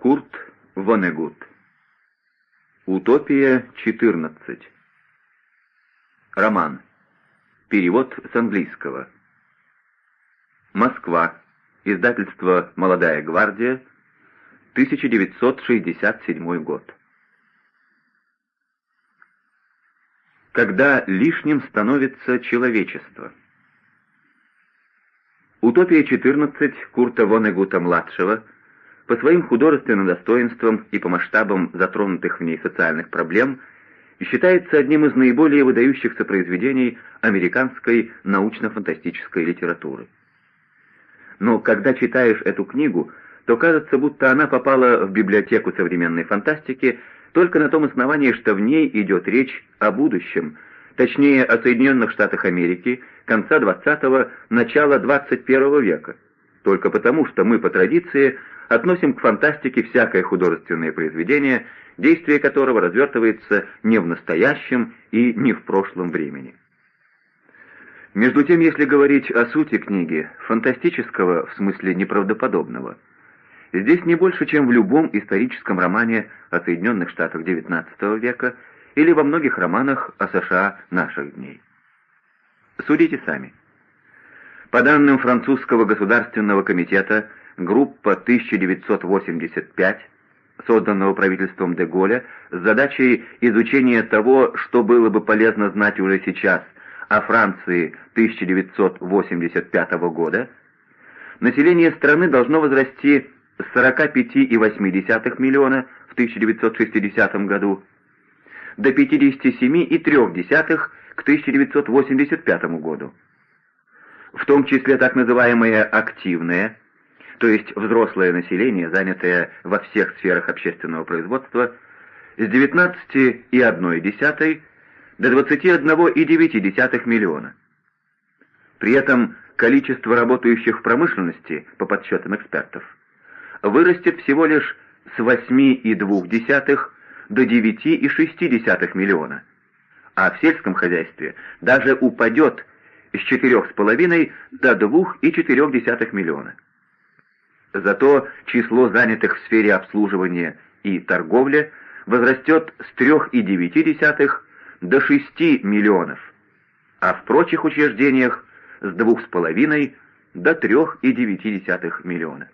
Курт Вонегут. Утопия 14. Роман. Перевод с английского. Москва. Издательство «Молодая гвардия», 1967 год. Когда лишним становится человечество. Утопия 14 Курта Вонегута-младшего по своим художественным достоинствам и по масштабам затронутых в ней социальных проблем считается одним из наиболее выдающихся произведений американской научно-фантастической литературы. Но когда читаешь эту книгу, то кажется, будто она попала в библиотеку современной фантастики только на том основании, что в ней идет речь о будущем, точнее о Соединенных Штатах Америки конца 20-го, начала 21 века, только потому, что мы по традиции относим к фантастике всякое художественное произведение, действие которого развертывается не в настоящем и не в прошлом времени. Между тем, если говорить о сути книги, фантастического в смысле неправдоподобного, здесь не больше, чем в любом историческом романе о Соединенных Штатах XIX века или во многих романах о США наших дней. Судите сами. По данным французского государственного комитета группа 1985, созданного правительством Деголя, с задачей изучения того, что было бы полезно знать уже сейчас о Франции 1985 года, население страны должно возрасти с 45,8 миллиона в 1960 году до 57,3 к 1985 году. В том числе так называемое «активное», то есть взрослое население, занятое во всех сферах общественного производства, с 19,1 до 21,9 миллиона. При этом количество работающих в промышленности, по подсчетам экспертов, вырастет всего лишь с 8,2 до 9,6 миллиона, а в сельском хозяйстве даже упадет с 4,5 до 2,4 миллиона. Зато число занятых в сфере обслуживания и торговли возрастет с 3,9 до 6 миллионов, а в прочих учреждениях с 2,5 до 3,9 миллиона.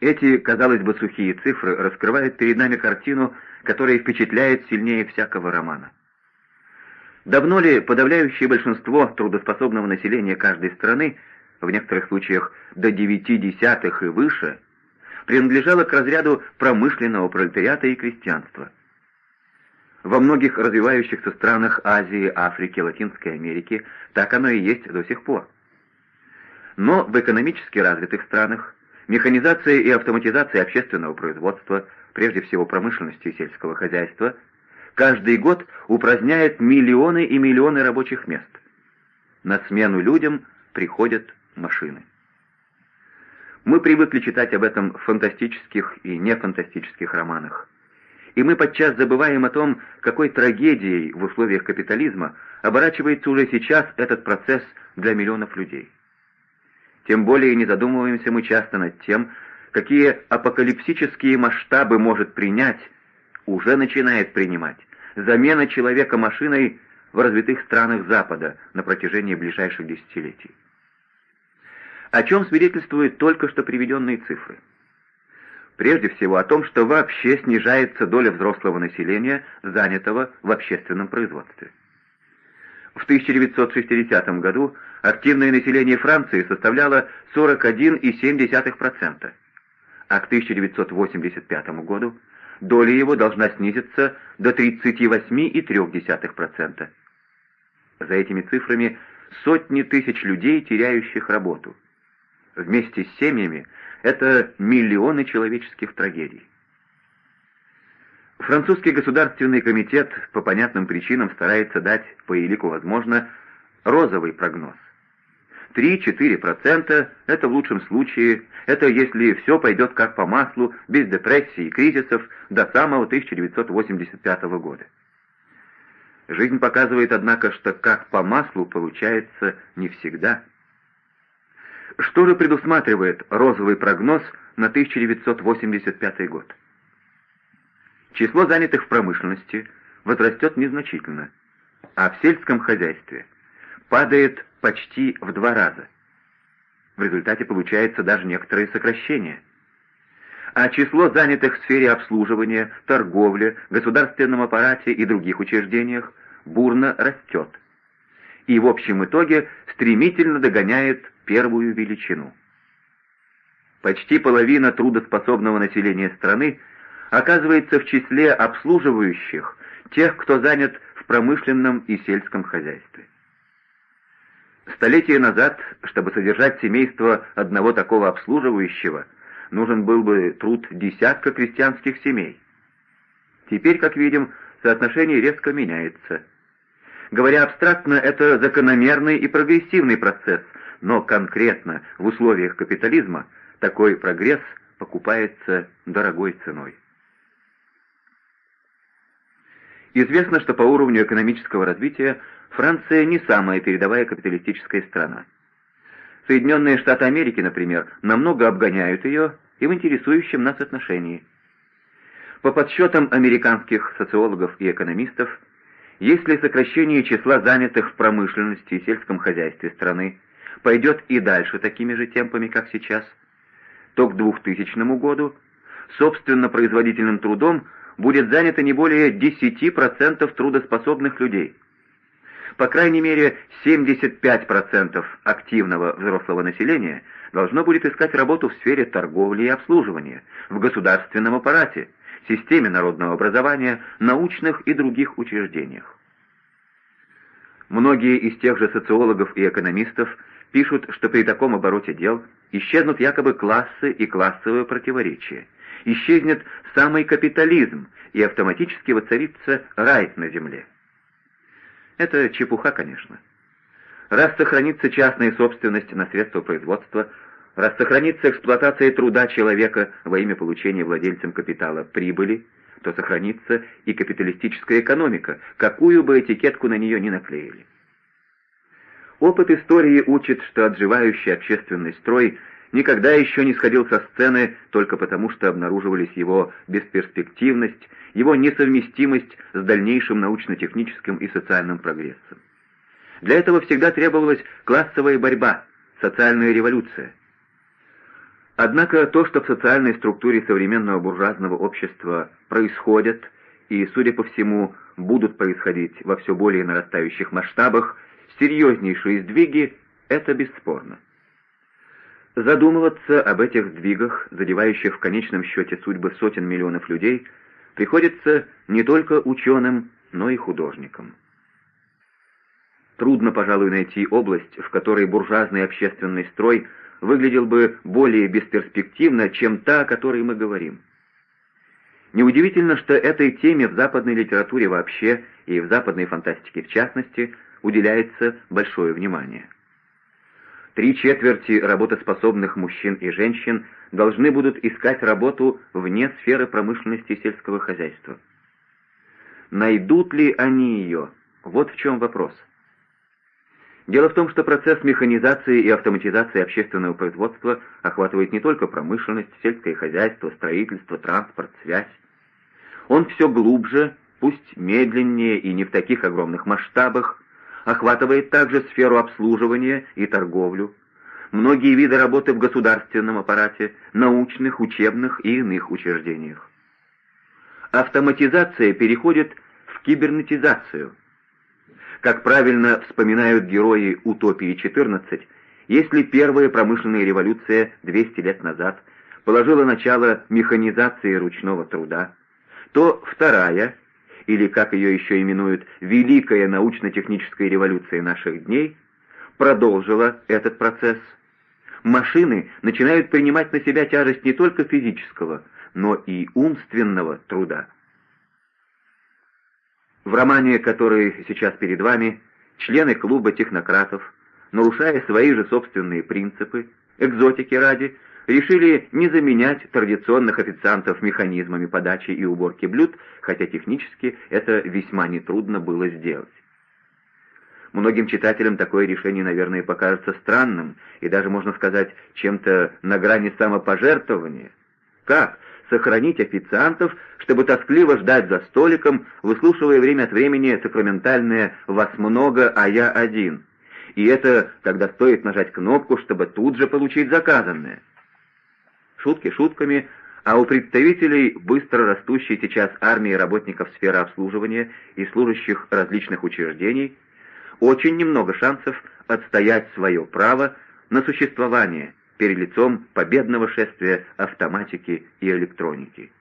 Эти, казалось бы, сухие цифры раскрывают перед нами картину, которая впечатляет сильнее всякого романа. Давно ли подавляющее большинство трудоспособного населения каждой страны в некоторых случаях до девяти десятых и выше, принадлежало к разряду промышленного пролетариата и крестьянства. Во многих развивающихся странах Азии, Африки, Латинской Америки так оно и есть до сих пор. Но в экономически развитых странах механизация и автоматизация общественного производства, прежде всего промышленности и сельского хозяйства, каждый год упраздняет миллионы и миллионы рабочих мест. На смену людям приходят машины. Мы привыкли читать об этом в фантастических и нефантастических романах. И мы подчас забываем о том, какой трагедией в условиях капитализма оборачивается уже сейчас этот процесс для миллионов людей. Тем более не задумываемся мы часто над тем, какие апокалипсические масштабы может принять, уже начинает принимать, замена человека машиной в развитых странах Запада на протяжении ближайших десятилетий о чем свидетельствуют только что приведенные цифры. Прежде всего о том, что вообще снижается доля взрослого населения, занятого в общественном производстве. В 1960 году активное население Франции составляло 41,7%, а к 1985 году доля его должна снизиться до 38,3%. За этими цифрами сотни тысяч людей, теряющих работу – вместе с семьями, это миллионы человеческих трагедий. Французский государственный комитет по понятным причинам старается дать, по елику возможно, розовый прогноз. 3-4% — это в лучшем случае, это если все пойдет как по маслу, без депрессий и кризисов до самого 1985 года. Жизнь показывает, однако, что как по маслу получается не всегда – что же предусматривает розовый прогноз на 1985 год. Число занятых в промышленности возрастет незначительно, а в сельском хозяйстве падает почти в два раза. В результате получается даже некоторые сокращения. А число занятых в сфере обслуживания, торговли, государственном аппарате и других учреждениях бурно растет. И в общем итоге стремительно догоняет первую величину. Почти половина трудоспособного населения страны оказывается в числе обслуживающих тех, кто занят в промышленном и сельском хозяйстве. Столетия назад, чтобы содержать семейство одного такого обслуживающего, нужен был бы труд десятка крестьянских семей. Теперь, как видим, соотношение резко меняется. Говоря абстрактно, это закономерный и прогрессивный процесс, но конкретно в условиях капитализма такой прогресс покупается дорогой ценой. Известно, что по уровню экономического развития Франция не самая передовая капиталистическая страна. Соединенные Штаты Америки, например, намного обгоняют ее и в интересующем нас отношении. По подсчетам американских социологов и экономистов, если сокращение числа занятых в промышленности и сельском хозяйстве страны? Пойдет и дальше такими же темпами, как сейчас, то к 2000 году собственно производительным трудом будет занято не более 10% трудоспособных людей. По крайней мере, 75% активного взрослого населения должно будет искать работу в сфере торговли и обслуживания, в государственном аппарате, системе народного образования, научных и других учреждениях. Многие из тех же социологов и экономистов пишут, что при таком обороте дел исчезнут якобы классы и классовые противоречия – исчезнет самый капитализм, и автоматически воцарится рай на земле. Это чепуха, конечно. Раз сохранится частная собственность на средства производства, раз сохранится эксплуатация труда человека во имя получения владельцем капитала прибыли, то сохранится и капиталистическая экономика, какую бы этикетку на нее ни наклеили. Опыт истории учит, что отживающий общественный строй никогда еще не сходил со сцены только потому, что обнаруживались его бесперспективность, его несовместимость с дальнейшим научно-техническим и социальным прогрессом. Для этого всегда требовалась классовая борьба, социальная революция. Однако то, что в социальной структуре современного буржуазного общества происходит и, судя по всему, будут происходить во все более нарастающих масштабах, серьезнейшие сдвиги, это бесспорно. Задумываться об этих сдвигах, задевающих в конечном счете судьбы сотен миллионов людей, приходится не только ученым, но и художникам. Трудно, пожалуй, найти область, в которой буржуазный общественный строй выглядел бы более бесперспективно, чем та, о которой мы говорим. Неудивительно, что этой теме в западной литературе вообще и в западной фантастике в частности уделяется большое внимание. Три четверти работоспособных мужчин и женщин должны будут искать работу вне сферы промышленности и сельского хозяйства. Найдут ли они ее? Вот в чем вопрос. Дело в том, что процесс механизации и автоматизации общественного производства охватывает не только промышленность, сельское хозяйство, строительство, транспорт, связь. Он все глубже, пусть медленнее и не в таких огромных масштабах, охватывает также сферу обслуживания и торговлю, многие виды работы в государственном аппарате, научных, учебных и иных учреждениях. Автоматизация переходит в кибернетизацию. Как правильно вспоминают герои «Утопии-14», если первая промышленная революция 200 лет назад положила начало механизации ручного труда, то вторая или, как ее еще именуют, Великая научно-техническая революция наших дней, продолжила этот процесс. Машины начинают принимать на себя тяжесть не только физического, но и умственного труда. В романе, который сейчас перед вами, члены клуба технократов, нарушая свои же собственные принципы, экзотики ради, решили не заменять традиционных официантов механизмами подачи и уборки блюд, хотя технически это весьма нетрудно было сделать. Многим читателям такое решение, наверное, покажется странным и даже, можно сказать, чем-то на грани самопожертвования. Как сохранить официантов, чтобы тоскливо ждать за столиком, выслушивая время от времени сакраментальное «вас много, а я один»? И это когда стоит нажать кнопку, чтобы тут же получить заказанное. Шутки шутками, а у представителей быстро растущей сейчас армии работников сферы обслуживания и служащих различных учреждений – очень немного шансов отстоять свое право на существование перед лицом победного шествия автоматики и электроники.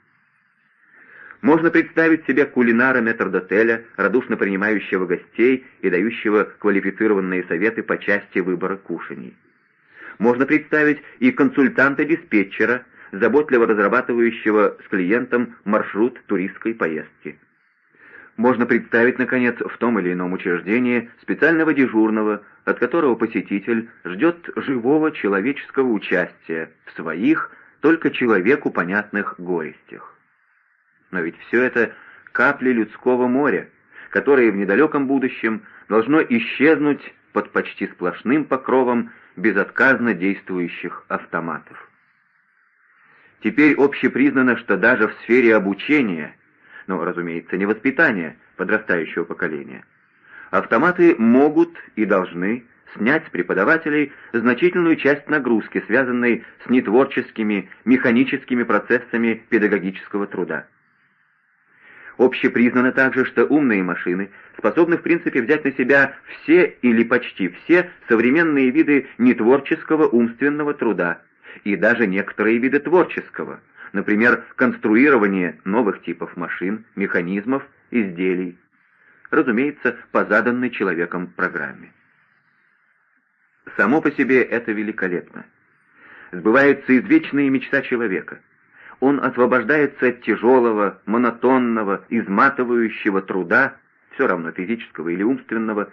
Можно представить себе кулинара метрдотеля, радушно принимающего гостей и дающего квалифицированные советы по части выбора кушаний. Можно представить и консультанта-диспетчера, заботливо разрабатывающего с клиентом маршрут туристской поездки. Можно представить, наконец, в том или ином учреждении специального дежурного, от которого посетитель ждет живого человеческого участия в своих, только человеку понятных горестях. Но ведь все это капли людского моря, которое в недалеком будущем должно исчезнуть под почти сплошным покровом безотказно действующих автоматов. Теперь общепризнано, что даже в сфере обучения – но, разумеется, не воспитание подрастающего поколения. Автоматы могут и должны снять с преподавателей значительную часть нагрузки, связанной с нетворческими, механическими процессами педагогического труда. Общепризнано также, что умные машины способны в принципе взять на себя все или почти все современные виды нетворческого умственного труда и даже некоторые виды творческого – например, конструирование новых типов машин, механизмов, изделий, разумеется, по заданной человеком программе. Само по себе это великолепно. Сбывается извечная мечта человека. Он освобождается от тяжелого, монотонного, изматывающего труда, все равно физического или умственного,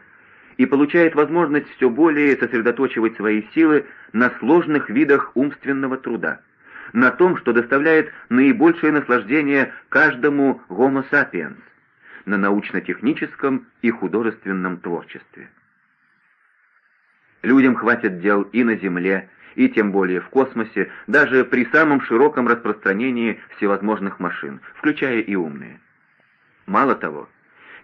и получает возможность все более сосредоточивать свои силы на сложных видах умственного труда – на том, что доставляет наибольшее наслаждение каждому Homo sapiens, на научно-техническом и художественном творчестве. Людям хватит дел и на Земле, и тем более в космосе, даже при самом широком распространении всевозможных машин, включая и умные. Мало того,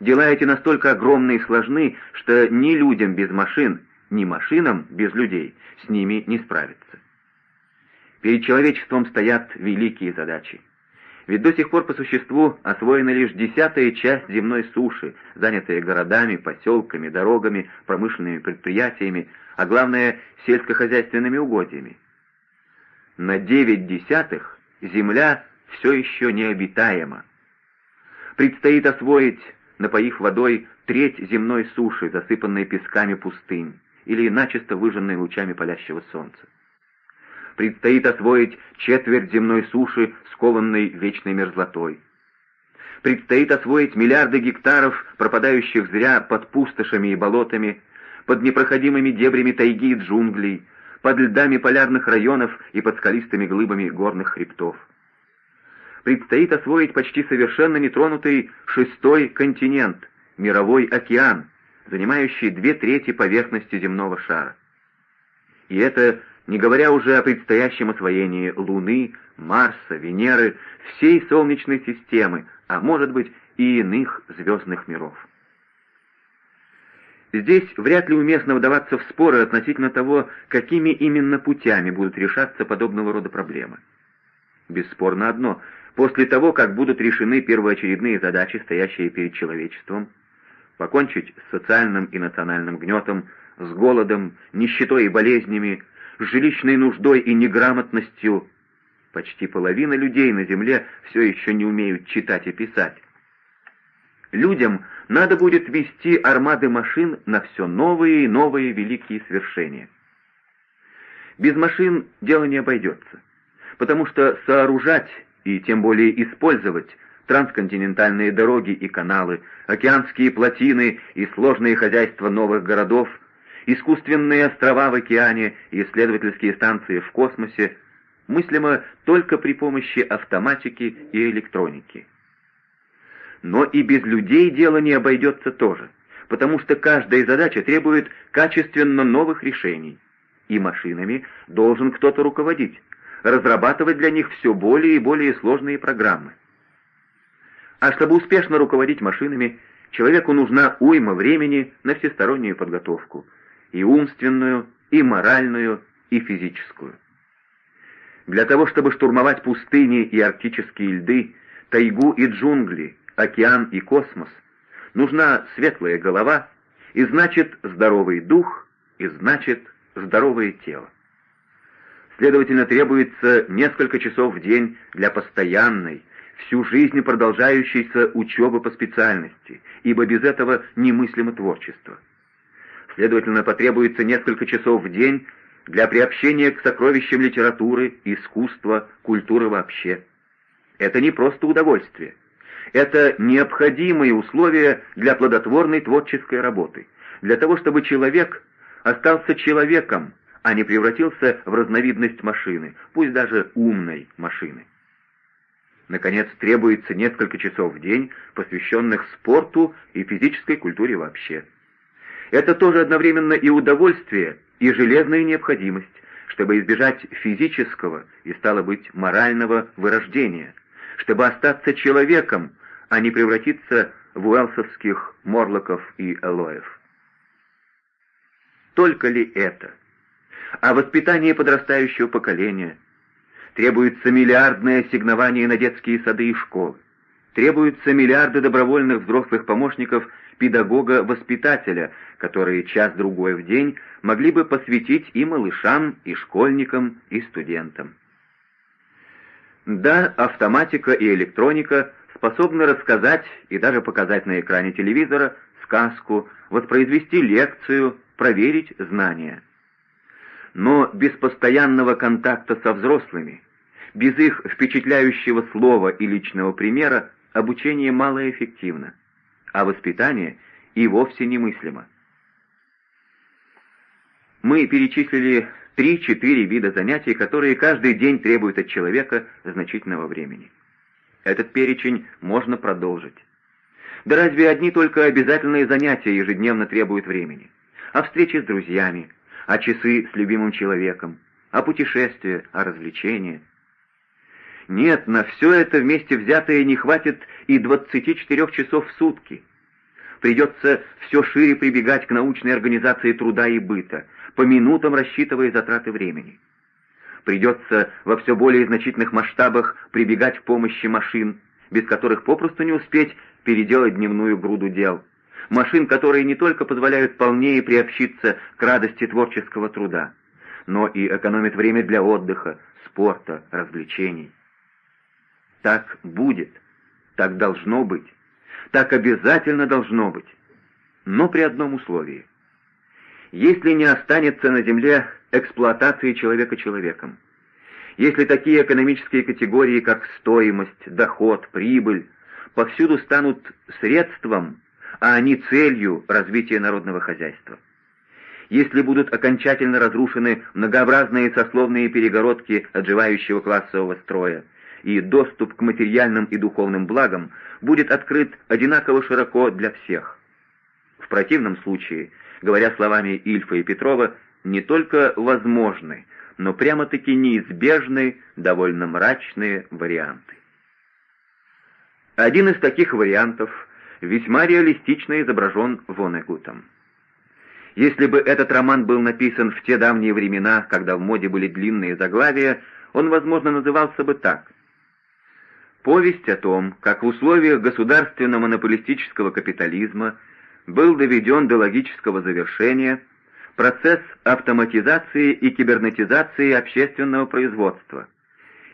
дела эти настолько огромны и сложны, что ни людям без машин, ни машинам без людей с ними не справиться. Перед человечеством стоят великие задачи. Ведь до сих пор по существу освоена лишь десятая часть земной суши, занятая городами, поселками, дорогами, промышленными предприятиями, а главное — сельскохозяйственными угодьями. На девять десятых земля все еще необитаема. Предстоит освоить, напоив водой, треть земной суши, засыпанной песками пустынь, или начисто выжженной лучами палящего солнца предстоит освоить четверть земной суши, скованной вечной мерзлотой. Предстоит освоить миллиарды гектаров, пропадающих зря под пустошами и болотами, под непроходимыми дебрями тайги и джунглей, под льдами полярных районов и под скалистыми глыбами горных хребтов. Предстоит освоить почти совершенно нетронутый шестой континент, мировой океан, занимающий две трети поверхности земного шара. И это не говоря уже о предстоящем освоении Луны, Марса, Венеры, всей Солнечной системы, а может быть и иных звездных миров. Здесь вряд ли уместно вдаваться в споры относительно того, какими именно путями будут решаться подобного рода проблемы. Бесспорно одно, после того, как будут решены первоочередные задачи, стоящие перед человечеством, покончить с социальным и национальным гнетом, с голодом, нищетой и болезнями, с жилищной нуждой и неграмотностью. Почти половина людей на Земле все еще не умеют читать и писать. Людям надо будет вести армады машин на все новые и новые великие свершения. Без машин дело не обойдется, потому что сооружать и тем более использовать трансконтинентальные дороги и каналы, океанские плотины и сложные хозяйства новых городов искусственные острова в океане и исследовательские станции в космосе мыслимо только при помощи автоматики и электроники. Но и без людей дело не обойдется тоже, потому что каждая задача требует качественно новых решений, и машинами должен кто-то руководить, разрабатывать для них все более и более сложные программы. А чтобы успешно руководить машинами, человеку нужна уйма времени на всестороннюю подготовку, и умственную, и моральную, и физическую. Для того, чтобы штурмовать пустыни и арктические льды, тайгу и джунгли, океан и космос, нужна светлая голова, и значит здоровый дух, и значит здоровое тело. Следовательно, требуется несколько часов в день для постоянной, всю жизнь продолжающейся учебы по специальности, ибо без этого немыслимо творчество. Следовательно, потребуется несколько часов в день для приобщения к сокровищам литературы, искусства, культуры вообще. Это не просто удовольствие. Это необходимые условия для плодотворной творческой работы, для того, чтобы человек остался человеком, а не превратился в разновидность машины, пусть даже умной машины. Наконец, требуется несколько часов в день, посвященных спорту и физической культуре вообще. Это тоже одновременно и удовольствие, и железная необходимость, чтобы избежать физического и, стало быть, морального вырождения, чтобы остаться человеком, а не превратиться в уэлсовских Морлоков и Элоев. Только ли это? А воспитание подрастающего поколения – Требуется миллиардное ассигнование на детские сады и школы. Требуются миллиарды добровольных взрослых помощников педагога-воспитателя, которые час-другой в день могли бы посвятить и малышам, и школьникам, и студентам. Да, автоматика и электроника способны рассказать и даже показать на экране телевизора сказку, воспроизвести лекцию, проверить знания но без постоянного контакта со взрослыми, без их впечатляющего слова и личного примера обучение малоэффективно, а воспитание и вовсе немыслимо. Мы перечислили три-четыре вида занятий, которые каждый день требуют от человека значительного времени. Этот перечень можно продолжить. Да разве одни только обязательные занятия ежедневно требуют времени? А встречи с друзьями, а часы с любимым человеком, а путешествия, а развлечения. Нет, на все это вместе взятое не хватит и 24 часов в сутки. Придется все шире прибегать к научной организации труда и быта, по минутам рассчитывая затраты времени. Придется во все более значительных масштабах прибегать к помощи машин, без которых попросту не успеть переделать дневную груду дел – машин, которые не только позволяют полнее приобщиться к радости творческого труда, но и экономят время для отдыха, спорта, развлечений. Так будет, так должно быть, так обязательно должно быть, но при одном условии. Если не останется на земле эксплуатации человека человеком, если такие экономические категории, как стоимость, доход, прибыль, повсюду станут средством, а не целью развития народного хозяйства. Если будут окончательно разрушены многообразные сословные перегородки отживающего классового строя, и доступ к материальным и духовным благам будет открыт одинаково широко для всех. В противном случае, говоря словами Ильфа и Петрова, не только возможны, но прямо-таки неизбежны довольно мрачные варианты. Один из таких вариантов весьма реалистично изображен Вонегутом. Если бы этот роман был написан в те давние времена, когда в моде были длинные заглавия, он, возможно, назывался бы так. Повесть о том, как в условиях государственного монополистического капитализма был доведен до логического завершения процесс автоматизации и кибернетизации общественного производства,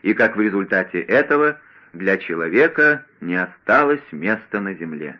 и как в результате этого – для человека не осталось места на земле.